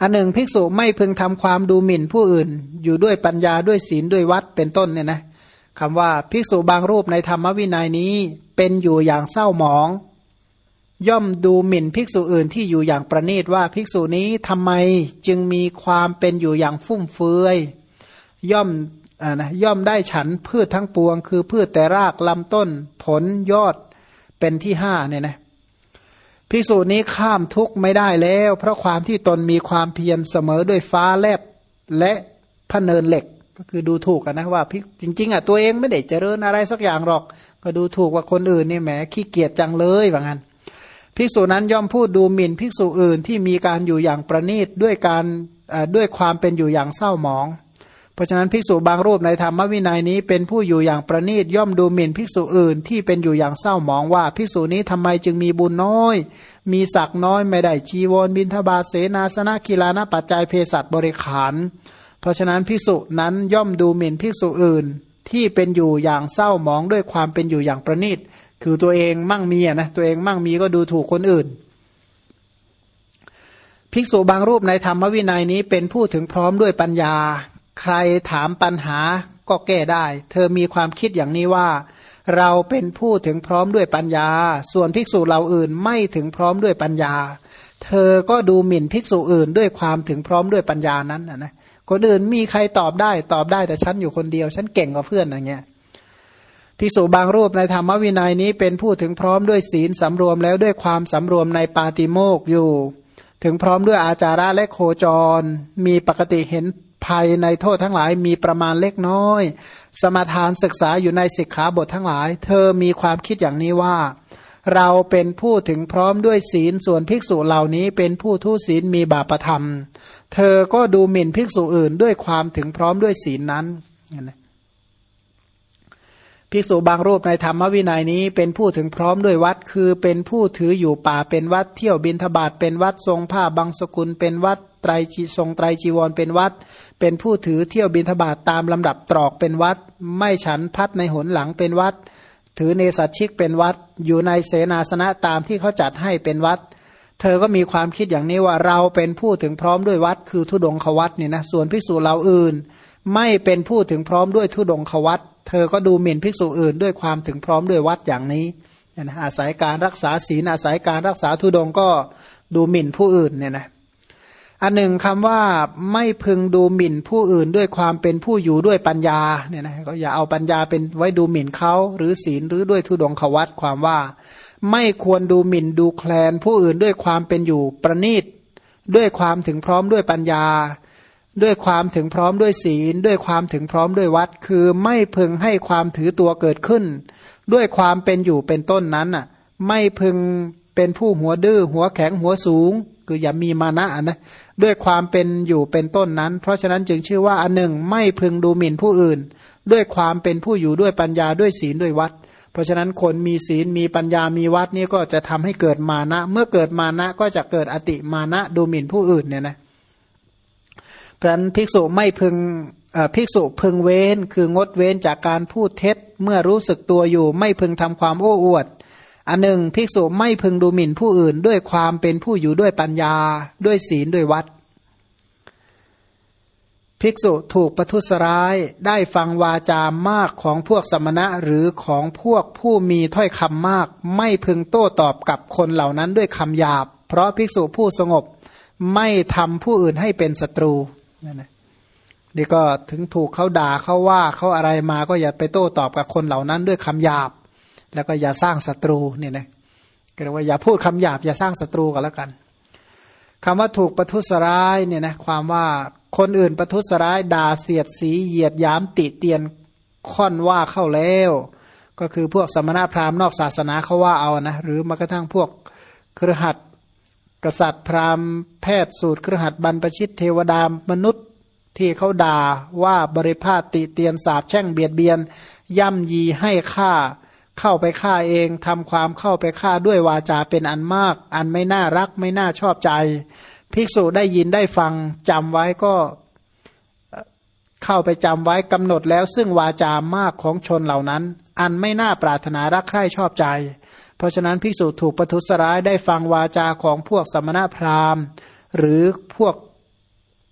อันหนึ่งภิกษุไม่พึงทำความดูหมิ่นผู้อื่น อยู่ด้วยปัญญาด้วยศีลด้วยวัดเป็นต้นเนี่ยนะคำว่าภิกษุบางรูปในธรรมวินัยนี้เป็นอยู่อย่างเศร้าหมอง ย่อมดูหมิ่นภิกษุอื่นที่อยู่อย่างประณีตว่าภิกษุนี้ทำไมจึงมีความเป็นอยู่อย่างฟุ่มเฟือยย่อมอ่านะย่อมได้ฉันพืชทั้งปวง คือพืชแต่รากลำต้น ผลยอดเป็นที่ห้าเนี่ยนะ ภิกษุนี้ข้ามทุกข์ไม่ได้แล้ว เพราะความที่ตนมีความเพียรเสมอด้วยฟ้าแลบและพเนินเหล็ก ก็คือดูถูกกันนะว่าพิจริง ๆอะตัวเองไม่ได้เจริญอะไรสักอย่างหรอก ก็ดูถูกว่าคนอื่นนี่แหมขี้เกียจจังเลยว่างั้นภิกษุนั้นย่อมพูดดูหมิ่นภิกษุอื่นที่มีการอยู่อย่างประณีตด้วยการด้วยความเป็นอยู่อย่างเศร้าหมอง เพราะฉะนั้นภิกษุบางรูปในธรรมวินัยนี้เป็นผู้อยู่อย่างประณีตย่อมดูหมิ่นภิกษุอื่นที่เป็นอยู่อย่างเศร้ามองว่าภิกษุนี้ทำไมจึงมีบุญน้อย มีศักน้อยไม่ได้จีวรบินทบาเสนาสนะกีฬานะปัจจัยเภสัชบริขาร เพราะฉะนั้นภิกษุนั้นย่อมดูหมิ่นภิกษุอื่นที่เป็นอยู่อย่างเศร้ามองด้วยความเป็นอยู่อย่างประณีตคือตัวเองมั่งมีนะตัวเองมั่งมีก็ดูถูกคนอื่นภิกษุบางรูปในธรรมวินัยนี้เป็นผู้ถึงพร้อมด้วยปัญญา ใครถามปัญหาก็แก้ได้ เธอมีความคิดอย่างนี้ว่า เราเป็นผู้ถึงพร้อมด้วยปัญญา ส่วนภิกษุเราอื่นไม่ถึงพร้อมด้วยปัญญา เธอก็ดูหมิ่นภิกษุอื่นด้วยความถึงพร้อมด้วยปัญญานั้นนะคนอื่นมีใครตอบได้ตอบได้แต่ฉันอยู่คนเดียว ฉันเก่งกว่าเพื่อนอย่างเงี้ยภิกษุบางรูปในธรรมวินัยนี้เป็นผู้ถึงพร้อมด้วยศีลสำรวมแล้วด้วยความสำรวมในปาติโมกอยู่ ถึงพร้อมด้วยอาจาระและโคจร มีปกติเห็น ภัยในโทษทั้งหลายมีประมาณเล็กน้อย สมาทานศึกษาอยู่ในสิกขาบททั้งหลาย เธอมีความคิดอย่างนี้ว่า เราเป็นผู้ถึงพร้อมด้วยศีลส่วนภิกษุเหล่านี้เป็นผู้ทุศีลมีบาปธรรม เธอก็ดูหมิ่นภิกษุอื่นด้วยความถึงพร้อมด้วยศีลนั้นภิกษุบางรูปในธรรมวินัยนี้เป็นผู้ถึงพร้อมด้วยวัด คือเป็นผู้ถืออยู่ป่าเป็นวัด เที่ยวบินทบาทเป็นวัดทรงผ้าบางสกุลเป็นวัด ไตรจีทรงไตรจีวรเป็นวัด เป็นผู้ถือเที่ยวบินทบาทตามลำดับตรอกเป็นวัด ไม่ฉันพัดในหนหลังเป็นวัด ถือเนสัชิกเป็นวัด อยู่ในเสนาสนะตามที่เขาจัดให้เป็นวัด เธอก็มีความคิดอย่างนี้ว่าเราเป็นผู้ถึงพร้อมด้วยวัด คือทุดงควัดนี่ยนะส่วนภิกษุเราอื่น ไม่เป็นผู้ถึงพร้อมด้วยทุดงควัดเธอก็ดูหมิ่นภิกษุอื่น ด้วยความถึงพร้อมด้วยวัดอย่างนี้นะอาศัยการรักษาศีลอาศัยการรักษาทุดงก็ดูหมิ่นผู้อื่นเนี่ยนะ อันหนึ่งคำว่าไม่พึงดูหมิ่นผู้อื่นด้วยความเป็นผู้อยู่ด้วยปัญญาเนี่ยนะก็อย่าเอาปัญญาเป็นไว้ดูหมิ่นเขาหรือศีลหรือด้วยทุดงขวัตความว่า ไม่ควรดูหมิ่นดูแคลนผู้อื่นด้วยความเป็นอยู่ประณีตด้วยความถึงพร้อมด้วยปัญญา ด้วยความถึงพร้อมด้วยศีล ด้วยความถึงพร้อมด้วยวัด คือไม่พึงให้ความถือตัวเกิดขึ้น ด้วยความเป็นอยู่เป็นต้นนั้นอะ ไม่พึงเป็นผู้หัวดื้อหัวแข็งหัวสูง คืออย่ามีมานะนะด้วยความเป็นอยู่เป็นต้นนั้น เพราะฉะนั้นจึงชื่อว่าอันหนึ่งไม่พึงดูหมิ่นผู้อื่น ด้วยความเป็นผู้อยู่ด้วยปัญญาด้วยศีลด้วยวัด เพราะฉะนั้นคนมีศีลมีปัญญามีวัดนี่ก็จะทำให้เกิดมานะ เมื่อเกิดมานะก็จะเกิดอติมานะดูหมิ่นผู้อื่นเนี่ยนะเพราะฉะนั้นภิกษุไม่พึงภิกษุพึงเว้นคืองดเว้นจากการพูดเท็จ เมื่อรู้สึกตัวอยู่ ไม่พึงทำความโอ้อวด อันหนึ่งภิกษุไม่พึงดูหมิ่นผู้อื่น ด้วยความเป็นผู้อยู่ด้วยปัญญา ด้วยศีลด้วยวัด ภิกษุถูกประทุษร้ายได้ฟังวาจามากของพวกสมณะหรือของพวกผู้มีถ้อยคำมาก ไม่พึงโต้ตอบกับคนเหล่านั้นด้วยคำหยาบ เพราะภิกษุผู้สงบไม่ทำผู้อื่นให้เป็นศัตรูนั่นนะนี่ก็ถึงถูกเขาด่าเขาว่าเขาอะไรมาก็อย่าไปโต้ตอบกับคนเหล่านั้นด้วยคำหยาบ แล้วก็อย่าสร้างศัตรูเนี่ยนะก็เรียกว่าอย่าพูดคำหยาบอย่าสร้างศัตรูกันแล้วกันคำว่าถูกประทุษร้ายเนี่ยนะความว่าคนอื่นประทุษร้ายด่าเสียดสีเหยียดยามติเตียนค่อนว่าเข้าแล้ว ก็คือพวกสมณพราหมณ์นอกศาสนาเขาว่าเอานะหรือมากระทั่งพวกเครือขัดกษัตริย์พราหมณ์แพทย์สูตรเครือขัดบรรพชิตเทวดามนุษย์ที่เขาด่าว่าบริพาติเตียนสาบแช่งเบียดเบียน ย่ำยีให้ค่า เข้าไปฆ่าเองทำความเข้าไปฆ่าด้วยวาจาเป็นอันมาก อันไม่น่ารักไม่น่าชอบใจ ภิกษุได้ยินได้ฟังจำไว้ก็เข้าไปจำไว้กำหนดแล้วซึ่งวาจามากของชนเหล่านั้น อันไม่น่าปรารถนารักใคร่ชอบใจ เพราะฉะนั้นภิกษุถูกประทุษร้ายได้ฟังวาจาของพวกสมณพราหมณ์ หรือพวก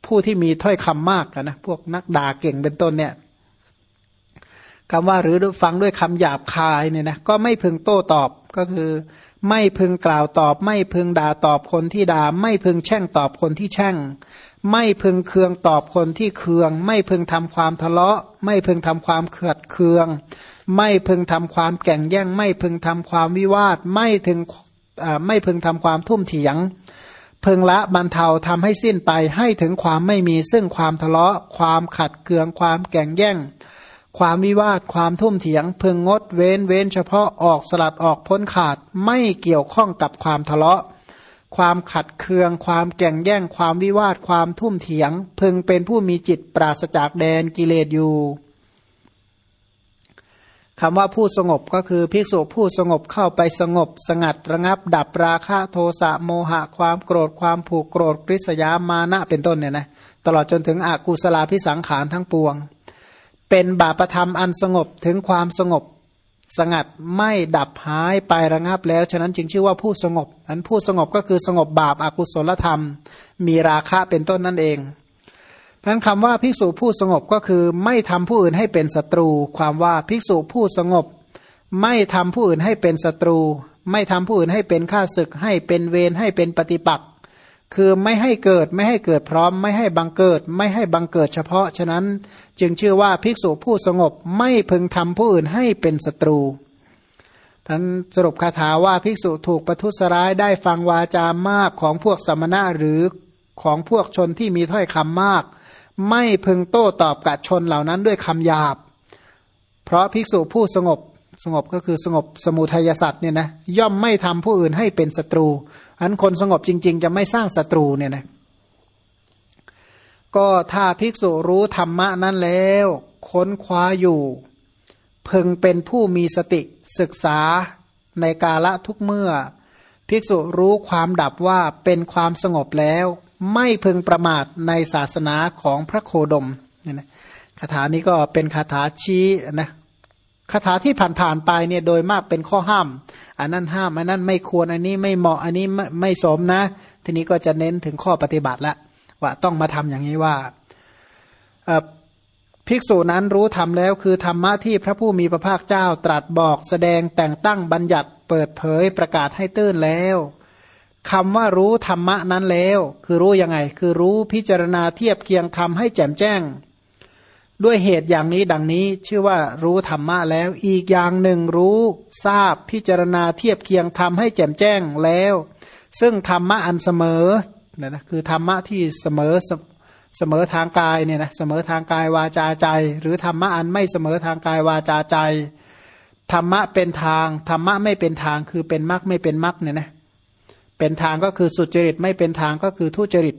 ผู้ที่มีถ้อยคำมากนะพวกนักด่าเก่งเป็นต้นเนี่ย คำว่าหรือฟังด้วยคำหยาบคายเนี่ยนะก็ไม่พึงโต้ตอบก็คือ ไม่พึงกล่าวตอบ ไม่พึงด่าตอบคนที่ด่า ไม่พึงแช่งตอบคนที่แช่ง ไม่พึงเคืองตอบคนที่เคือง ไม่พึงทำความทะเลาะ ไม่พึงทำความเขือดเคือง ไม่พึงทำความแก่งแย่ง ไม่พึงทำความวิวาท ไม่ถึงไม่พึงทำความทุ่มเถียงพึงละบรรเทาทำให้สิ้นไปให้ถึงความไม่มีซึ่งความทะเลาะ ความขัดเคืองความแก่งแย่ง ความวิวาท ความทุ่มเถียง พึงงดเว้นเว้นเฉพาะออกสลัดออกพ้นขาดไม่เกี่ยวข้องกับความทะเลาะ ความขัดเคือง ความแก่งแย่ง ความวิวาท ความทุ่มเถียง พึงเป็นผู้มีจิตปราศจากแดนกิเลสอยู่คำว่าผู้สงบก็คือภิกษุผู้สงบเข้าไปสงบ สงัดระงับ ดับราคะโทสะโมหะ ความโกรธความผูกโกรธกริษยามานะเป็นต้นเนี่ยนะตลอดจนถึงอากุศลาพิสังขารทั้งปวง เป็นบาปธรรมอันสงบถึงความสงบสงัดไม่ดับหายไประงับแล้ว ฉะนั้นจึงชื่อว่าผู้สงบ อันผู้สงบก็คือสงบบาปอากุศลธรรม มีราคะเป็นต้นนั่นเองพันคำว่าภิกษุผู้สงบก็คือไม่ทำผู้อื่นให้เป็นศัตรู ความว่าภิกษุผู้สงบ ไม่ทำผู้อื่นให้เป็นศัตรู ไม่ทำผู้อื่นให้เป็นข้าศึกให้เป็นเวรให้เป็นปฏิปักษ์ คือไม่ให้เกิดไม่ให้เกิดพร้อม ไม่ให้บังเกิด ไม่ให้บังเกิดเฉพาะ ฉะนั้นจึงชื่อว่าภิกษุผู้สงบไม่พึงทำผู้อื่นให้เป็นศัตรูท่านสรุปคาถาว่าภิกษุถูกประทุษร้ายได้ฟังวาจามากของพวกสมณะหรือของพวกชนที่มีถ้อยคำมาก ไม่พึงโต้ตอบกับชนเหล่านั้นด้วยคำหยาบ เพราะภิกษุผู้สงบ สงบก็คือสงบสมุทัยสัตว์เนี่ยนะย่อมไม่ทำผู้อื่นให้เป็นศัตรูอันคนสงบจริง ๆ จะไม่สร้างศัตรูเนี่ยนะก็ถ้าภิกษุรู้ธรรมะนั้นแล้ว ค้นคว้าอยู่พึงเป็นผู้มีสติศึกษาในกาละทุกเมื่อ ภิกษุรู้ความดับว่าเป็นความสงบแล้ว ไม่พึงประมาทในศาสนาของพระโคดมเนี่ยนะคาถานี้ก็เป็นคาถาชี้นะ คาถาที่ผ่านๆไปเนี่ยโดยมากเป็นข้อห้าม อันนั้นห้ามอันนั้นไม่ควรอันนี้ไม่เหมาะอันนี้ไม่ไม่สมนะ ทีนี้ก็จะเน้นถึงข้อปฏิบัติละว่าต้องมาทำอย่างนี้ว่าภิกษุนั้นรู้ทำแล้วคือธรรมะที่พระผู้มีพระภาคเจ้าตรัสบอกแสดงแต่งตั้งบัญญัติเปิดเผยประกาศให้ตื้นแล้วคำว่ารู้ธรรมะนั้นแล้ว คือรู้ยังไง คือรู้พิจารณาเทียบเคียงทำให้แจ่มแจ้ง ด้วยเหตุอย่างนี้ดังนี้ชื่อว่ารู้ธรรมะแล้ว อีกอย่างหนึ่งรู้ทราบพิจารณาเทียบเคียงทำให้แจ่มแจ้งแล้ว ซึ่งธรรมะอันเสมอนะนะคือธรรมะที่เสมอเสมอทางกายเนี่ยนะเสมอทางกายวาจาใจ หรือธรรมะอันไม่เสมอทางกายวาจาใจธรรมะเป็นทางธรรมะไม่เป็นทางคือเป็นมรรคไม่เป็นมรรคเนี่ยนะเป็นทางก็คือสุจริตไม่เป็นทางก็คือทุจริต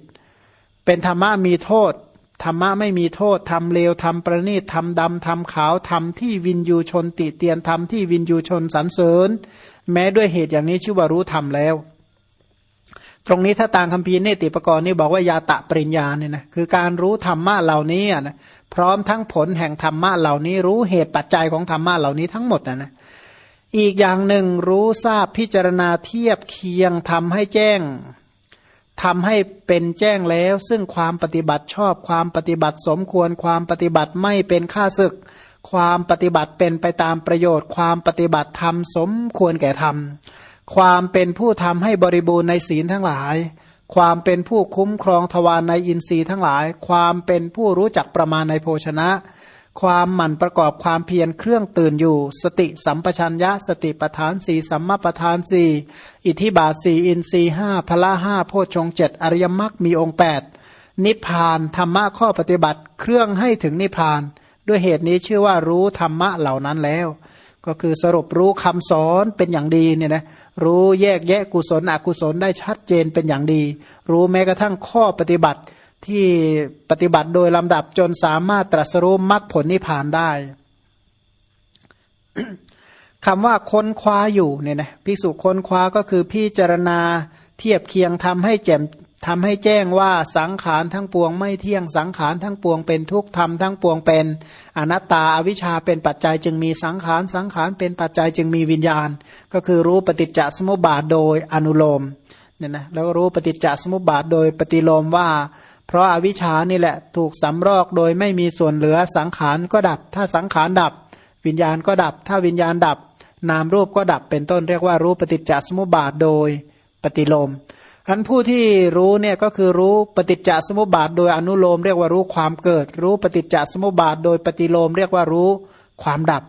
เป็นธรรมะมีโทษ ธรรมะไม่มีโทษทำเลวทำประณีตทำดำทำขาวทำที่วินยูชนติเตียนทำที่วินยูชนสรรเสริญ แม้ด้วยเหตุอย่างนี้ชื่อว่ารู้ธรรมแล้ว ตรงนี้ถ้าตามคำพีเนติปกรณ์นี่บอกว่ายาตะปริญญาเนี่ยนะคือการรู้ธรรมะเหล่านี้นะพร้อมทั้งผลแห่งธรรมะเหล่านี้ รู้เหตุปัจจัยของธรรมะเหล่านี้ทั้งหมดนะนะอีกอย่างหนึ่งรู้ทราบพิจารณาเทียบเคียงทำให้แจ้ง ทำให้เป็นแจ้งแล้ว ซึ่งความปฏิบัติชอบความปฏิบัติสมควรความปฏิบัติไม่เป็นค่าศึก ความปฏิบัติเป็นไปตามประโยชน์ ความปฏิบัติธรรมสมควรแก่ธรรมความเป็นผู้ทำให้บริบูรณ์ในศีลทั้งหลาย ความเป็นผู้คุ้มครองทวารในอินทรีย์ทั้งหลาย ความเป็นผู้รู้จักประมาณในโภชนะ ความหมั่นประกอบความเพียรเครื่องตื่นอยู่ สติสัมปชัญญะ สติปทานสี่สัมมาปทานสี่อิทิบาสีอินทรีห้าพละห้าโพชงเจ็ดอริยมรรคมีองค์แปดนิพพานธรรมะข้อปฏิบัติเครื่องให้ถึงนิพพาน ด้วยเหตุนี้ชื่อว่ารู้ธรรมะเหล่านั้นแล้ว ก็คือสรุปรู้คำสอนเป็นอย่างดีเนี่ยนะรู้แยกแยะกุศลอกุศลได้ชัดเจนเป็นอย่างดี รู้แม้กระทั่งข้อปฏิบัติ ที่ปฏิบัติโดยลำดับจนสามารถตรัสรู้มรรคผลนิพพานได้คำว่าค้นคว้าอยู่เนี่ยนะพิสุค้นคว้าก็คือพิจารณาเทียบเคียงทำให้แจ่มทำให้แจ้งว่าสังขารทั้งปวงไม่เที่ยงสังขารทั้งปวงเป็นทุกข์ธรรมทั้งปวงเป็นอนัตตาอวิชชาเป็นปัจจัยจึงมีสังขารสังขารเป็นปัจจัยจึงมีวิญญาณ ก็คือรู้ปฏิจจสมุปบาทโดยอนุโลมเนี่ยนะแล้วรู้ปฏิจจสมุปบาทโดยปฏิโลมว่า เพราะอาวิชชานี่แหละถูกสำรอกโดยไม่มีส่วนเหลือสังขารก็ดับ ถ้าสังขารดับ วิญญาณก็ดับ ถ้าวิญญาณดับ นามรูปก็ดับเป็นต้นเรียกว่ารู้ปฏิจจสมุปบาทโดยปฏิโลมอันผู้ที่รู้เนี่ยก็คือรู้ปฏิจจสมุปบาท โดยอนุโลมเรียกว่ารู้ความเกิด รู้ปฏิจจสมุปบาท โดยปฏิโลมเรียกว่ารู้ความดับ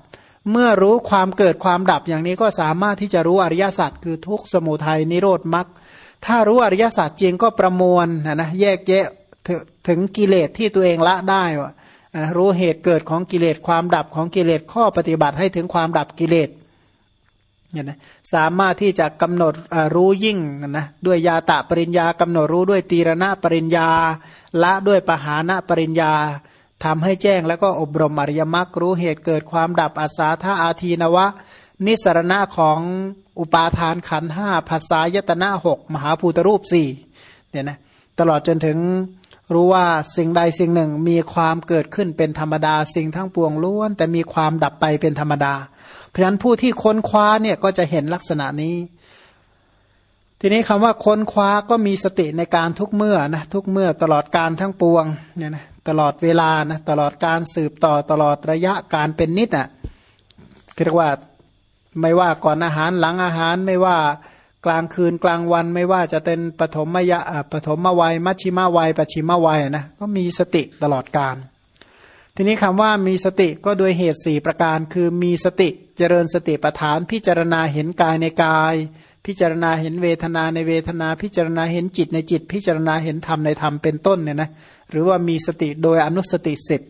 เมื่อรู้ความเกิดความดับอย่างนี้ก็สามารถที่จะรู้อริยสัจคือทุกสมุทัยนิโรธมรรคถ้ารู้อริยสัจจริงก็ประมวลนะนะแยกแยะ ถึงกิเลสที่ตัวเองละได้ว่ารู้เหตุเกิดของกิเลสความดับของกิเลสข้อปฏิบัติให้ถึงความดับกิเลสเนี่ยนะสามารถที่จะกำหนดรู้ยิ่งนะด้วยยาตะปริญญากำหนดรู้ด้วยตีรณะปริญญา ละด้วยปหานะปริญญาทำให้แจ้งแล้วก็อบรมอริยมรรครู้เหตุเกิดความดับอาสาธาอาทีนวะ นิสรณะของอุปาทานขันห้าภาษายตนะหกมหาภูตรูปสี่เนี่ยนะตลอดจนถึง รู้ว่าสิ่งใดสิ่งหนึ่งมีความเกิดขึ้นเป็นธรรมดา สิ่งทั้งปวงล้วน แต่มีความดับไปเป็นธรรมดา เพราะฉะนั้นผู้ที่ค้นคว้าเนี่ยก็จะเห็นลักษณะนี้ ทีนี้คำว่าค้นคว้าก็มีสติในการทุกเมื่อนะทุกเมื่อตลอดการทั้งปวงเนี่ยนะตลอดเวลานะตลอดการสืบต่อตลอดระยะการเป็นนิดอะเรียกว่าไม่ว่าก่อนอาหารหลังอาหารไม่ว่า กลางคืนกลางวันไม่ว่าจะเป็นปฐมมยะปฐมวัย มัชชิมวัยปัจฉิมวัยนะก็มีสติตลอดการทีนี้คำว่ามีสติก็โดยเหตุสี่ประการ คือมีสติเจริญสติปัฏฐาน พิจารณาเห็นกายในกาย พิจารณาเห็นเวทนาในเวทนา พิจารณาเห็นจิตในจิต พิจารณาเห็นธรรมในธรรมเป็นต้นเนี่ยนะหรือว่ามีสติโดยอนุสติสิบ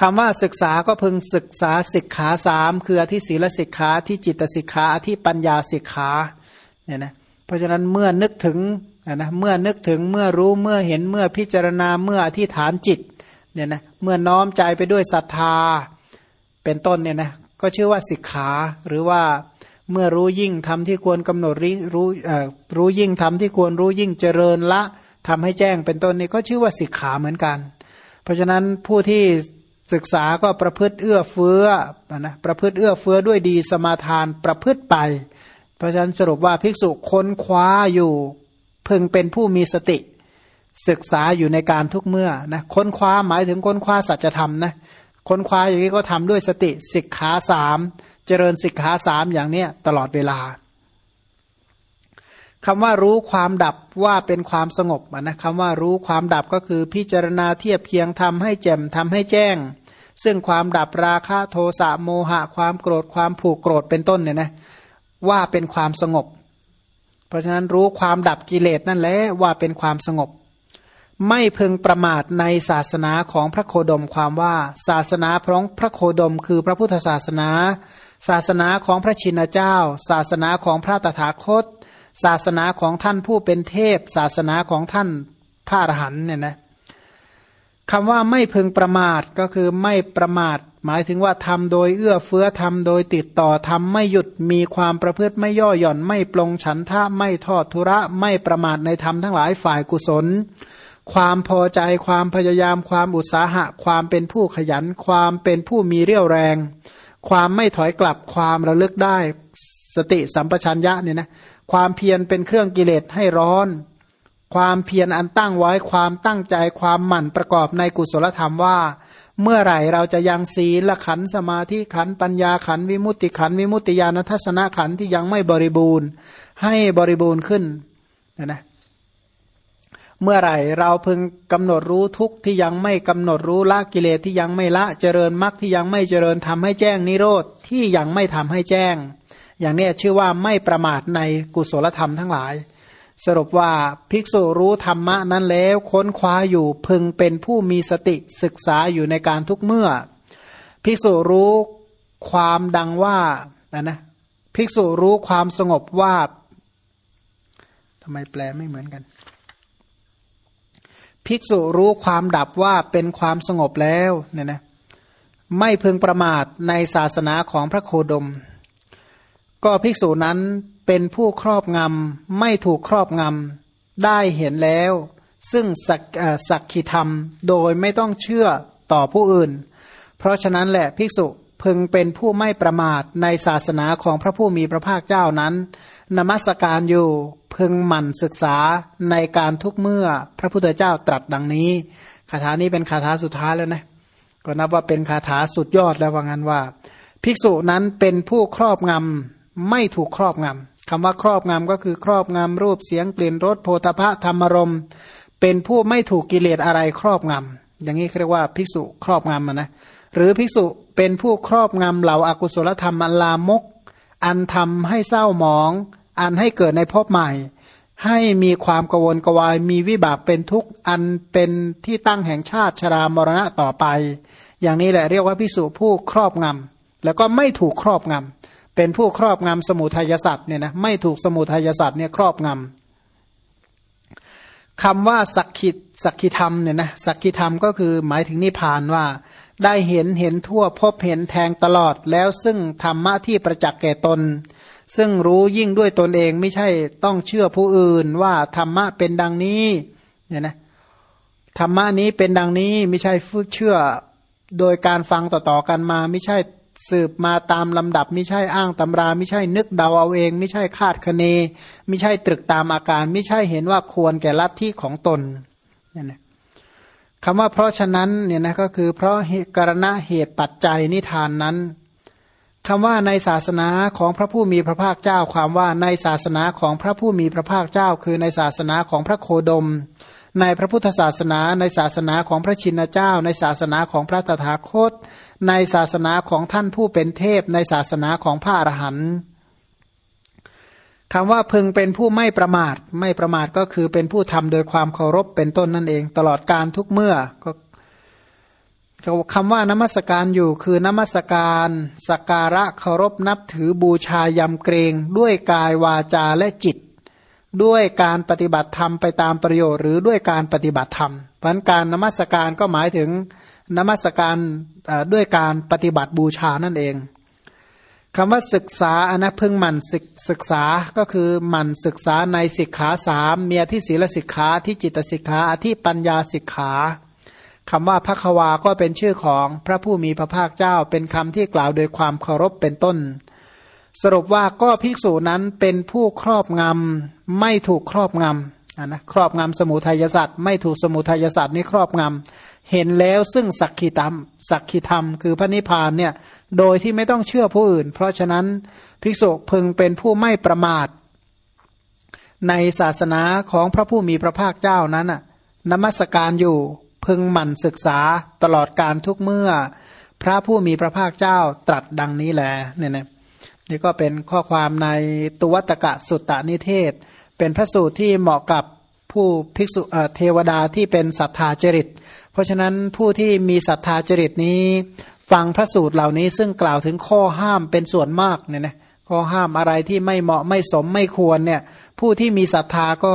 คำว่าศึกษาก็พึงศึกษาสิกขาสามคืออธิศีลสิกขาที่จิตสิกขาอธิปัญญาสิกขาเนี่ยนะเพราะฉะนั้นเมื่อนึกถึงนะเมื่อนึกถึงเมื่อรู้เมื่อเห็นเมื่อพิจารณาเมื่ออธิฐานจิตเนี่ยนะเมื่อน้อมใจไปด้วยศรัทธาเป็นต้นเนี่ยนะก็ชื่อว่าสิกขาหรือว่าเมื่อรู้ยิ่งทำที่ควรกำหนดรู้รู้ยิ่งทำที่ควรรู้ยิ่งเจริญละทำให้แจ้งเป็นต้นนี่ก็ชื่อว่าสิกขาเหมือนกัน เพราะฉะนั้นผู้ที่ ศึกษาก็ประพฤติเอื้อเฟื้อนะประพฤติเอื้อเฟื้อด้วยดีสมาทานประพฤติไป เพราะฉะนั้นสรุปว่าภิกษุค้นคว้าอยู่พึงเป็นผู้มีสติ ศึกษาอยู่ในการทุกเมื่อนะค้นคว้าหมายถึงค้นคว้าสัจธรรมนะค้นคว้าอย่างนี้ก็ทำด้วยสติสิกขาสามเจริญสิกขาสามอย่างเนี้ยตลอดเวลา คำว่ารู้ความดับว่าเป็นความสงบนะคำว่ารู้ความดับก็คือพิจารณาเทียบเคียงทำให้แจ่มทำให้แจ้ง ซึ่งความดับราคะโทสะโมหะ ความโกรธความผูกโกรธเป็นต้นเนี่ยนะว่าเป็นความสงบ เพราะฉะนั้นรู้ความดับกิเลสนั่นแหละว่าเป็นความสงบ ไม่พึงประมาทในศาสนาของพระโคดมความว่าศาสนาพระพระโคดม คือพระพุทธศาสนา ศาสนาของพระชินเจ้า ศาสนาของพระตถาคต ศาสนาของท่านผู้เป็นเทพ ศาสนาของท่านพระอรหันเนี่ยนะคำว่าไม่พึงประมาทก็คือไม่ประมาท หมายถึงว่าทำโดยเอื้อเฟื้อทำโดยติดต่อทำไม่หยุดมีความประพฤติไม่ย่อหย่อน ไม่ปลงฉันทะไม่ทอดทุระไม่ประมาทในธรรมทั้งหลายฝ่ายกุศล ความพอใจความพยายาม ความอุตสาหะ ความเป็นผู้ขยัน ความเป็นผู้มีเรี่ยวแรง ความไม่ถอยกลับความระลึกได้ สติสัมปชัญญะเนี่ยนะ ความเพียรเป็นเครื่องกิเลสให้ร้อน ความเพียรอันตั้งไว้ความตั้งใจความหมั่นประกอบในกุศลธรรมว่า เมื่อไหร่เราจะยังศีลขันสมาธิขันปัญญาขันวิมุตติขันวิมุตติญาณทัศนขันที่ยังไม่บริบูรณ์ ให้บริบูรณ์ขึ้นนะนะเมื่อไหร่เราพึงกำหนดรู้ทุกที่ยังไม่กำหนดรู้ละกิเลสที่ยังไม่ละเจริญมรรคที่ยังไม่เจริญทำให้แจ้งนิโรธที่ยังไม่ทำให้แจ้ง อย่างนี้ชื่อว่าไม่ประมาทในกุศลธรรมทั้งหลาย สรุปว่าภิกษุรู้ธรรมะนั้นแล้วค้นคว้าอยู่พึงเป็นผู้มีสติศึกษาอยู่ในการทุกเมื่อ ภิกษุรู้ความดังว่านะนะภิกษุรู้ความสงบว่าทำไมแปลไม่เหมือนกัน ภิกษุรู้ความดับว่าเป็นความสงบแล้วเนี่ยนะไม่พึงประมาทในศาสนาของพระโคดม ก็ภิกษุนั้นเป็นผู้ครอบงำไม่ถูกครอบงำได้เห็นแล้ว ซึ่งสักสักขิธรรมโดยไม่ต้องเชื่อต่อผู้อื่น เพราะฉะนั้นแหละภิกษุพึงเป็นผู้ไม่ประมาทในศาสนาของพระผู้มีพระภาคเจ้านั้น นมัสการอยู่พึงหมั่นศึกษาในการทุกเมื่อพระพุทธเจ้าตรัสดังนี้คาถานี้เป็นคาถาสุดท้ายแล้วนะก็นับว่าเป็นคาถาสุดยอดแล้วว่างั้นว่า ภิกษุนั้นเป็นผู้ครอบงำ ไม่ถูกครอบงำคำว่าครอบงำก็คือครอบงำรูปเสียงกลิ่นรสโพธพะธรรมรม เป็นผู้ไม่ถูกกิเลสอะไรครอบงำอย่างนี้เรียกว่าภิกษุครอบงำนะหรือภิกษุเป็นผู้ครอบงำเหล่าอากุศลธรรมอันลามก อันทำให้เศร้าหมอง อันให้เกิดในภพใหม่ ให้มีความกวนกวาย มีวิบากเป็นทุกข์อันเป็นที่ตั้งแห่งชาติชรามรณะต่อไป อย่างนี้แหละเรียกว่าภิกษุผู้ครอบงำแล้วก็ไม่ถูกครอบงำ เป็นผู้ครอบงำสมุทัยสัตว์เนี่ยนะไม่ถูกสมุทัยสัตว์เนี่ยครอบงำคำว่าสักขิสักขิธรรมเนี่ยนะสักขิธรรมก็คือหมายถึงนิพพานว่า ได้เห็นเห็นทั่วพบเห็นแทงตลอดแล้วซึ่งธรรมะที่ประจักษ์แก่ตน ซึ่งรู้ยิ่งด้วยตนเองไม่ใช่ต้องเชื่อผู้อื่นว่าธรรมะเป็นดังนี้เนี่ยนะธรรมะนี้เป็นดังนี้ไม่ใช่ฟูเชื่อโดยการฟังต่อๆกันมา ไม่ใช่ สืบมาตามลำดับไม่ใช่อ้างตำราไม่ใช่นึกเดาเอาเองไม่ใช่คาดคะเนไม่ใช่ตรึกตามอาการไม่ใช่เห็นว่าควรแก่ลัทธิของตนเนี่ยนะคำว่าเพราะฉะนั้นเนี่ยนะก็คือเพราะกรณะเหตุปัจจัยนิทานนั้นคำว่าในศาสนาของพระผู้มีพระภาคเจ้าความว่าในศาสนาของพระผู้มีพระภาคเจ้า คือในศาสนาของพระโคดม ในพระพุทธศาสนา ในศาสนาของพระชินเจ้า ในศาสนาของพระตถาคต ในศาสนาของท่านผู้เป็นเทพ ในศาสนาของพระอรหันต์คำว่าพึงเป็นผู้ไม่ประมาท ไม่ประมาทก็คือเป็นผู้ทำโดยความเคารพเป็นต้นนั่นเอง ตลอดการทุกเมื่อก็คำว่านมัสการอยู่คือนมัสการสักการะเคารพนับถือบูชายำเกรง ด้วยกายวาจาและจิต ด้วยการปฏิบัติธรรมไปตามประโยชน์หรือด้วยการปฏิบัติธรรมเพราะการนมัสการก็หมายถึงนมัสการด้วยการปฏิบัติบูชานั่นเองคำว่าศึกษาอนะพึงมันศึกษาก็คือมันศึกษาในสิกขาสามเมียที่ศีลสิกขาที่จิตสิกขาที่ปัญญาสิกขาคำว่าพระควาก็เป็นชื่อของพระผู้มีพระภาคเจ้าเป็นคำที่กล่าวโดยความเคารพเป็นต้น สรุปว่าก็ภิกษุนั้นเป็นผู้ครอบงำไม่ถูกครอบงำนะครอบงำสมุทัยสัตว์ไม่ถูกสมุทัยสัตว์นี้ครอบงำเห็นแล้วซึ่งสักขิธรรมสักขิธรรม คือพระนิพพานเนี่ยโดยที่ไม่ต้องเชื่อผู้อื่น เพราะฉะนั้นภิกษุพึงเป็นผู้ไม่ประมาท ในศาสนาของพระผู้มีพระภาคเจ้านั้นน่ะนมัสการอยู่พึงหมั่นศึกษาตลอดการทุกเมื่อ พระผู้มีพระภาคเจ้าตรัสดังนี้แหละเนี่ยนะ นี่ก็เป็นข้อความในตุวัตกะสุตตานิเทศ เป็นพระสูตรที่เหมาะกับผู้ภิกษุเทวดาที่เป็นศรัทธาจริต เพราะฉะนั้นผู้ที่มีศรัทธาจริตนี้ ฟังพระสูตรเหล่านี้ซึ่งกล่าวถึงข้อห้ามเป็นส่วนมากเนี่ยนะข้อห้ามอะไรที่ไม่เหมาะไม่สมไม่ควรเนี่ยผู้ที่มีศรัทธาก็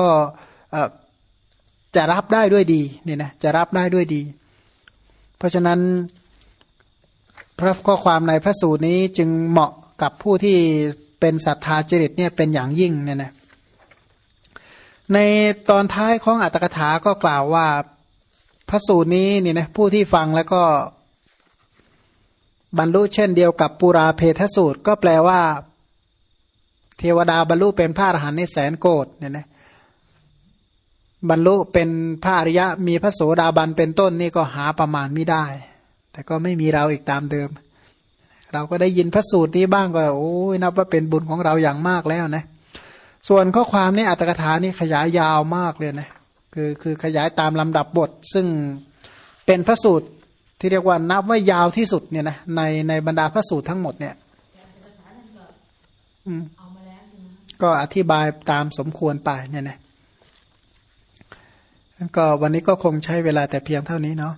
จะรับได้ด้วยดีเนี่ยนะจะรับได้ด้วยดี เพราะฉะนั้นพระข้อความในพระสูตรนี้จึงเหมาะ กับผู้ที่เป็นศรัทธาจริตเนี่ยเป็นอย่างยิ่งเนี่ยนะในตอนท้ายของอัตถกถาก็กล่าวว่าพระสูตรนี้เนี่ยนะผู้ที่ฟังแล้วก็บรรลุเช่นเดียวกับปุราเพทสูตร ก็แปลว่า เทวดาบรรลุเป็นพระอรหันต์ในแสนโกดเนี่ยนะบรรลุเป็นพระอริยะมีพระโสดาบันเป็นต้นนี่ก็หาประมาณไม่ได้ แต่ก็ไม่มีเราอีกตามเดิม เราก็ได้ยินพระสูตรนี้บ้างก็โอ้ยนับว่าเป็นบุญของเราอย่างมากแล้วนะ ส่วนข้อความนี้อัตถกถานี่ขยายยาวมากเลยนะคือคือขยายตามลำดับบท ซึ่งเป็นพระสูตรที่เรียกว่านับว่ายาวที่สุดเนี่ยนะในในบรรดาพระสูตรทั้งหมดเนี่ยก็อธิบายตามสมควรไปเนี่ยนะก็วันนี้ก็คงใช้เวลาแต่เพียงเท่านี้เนาะ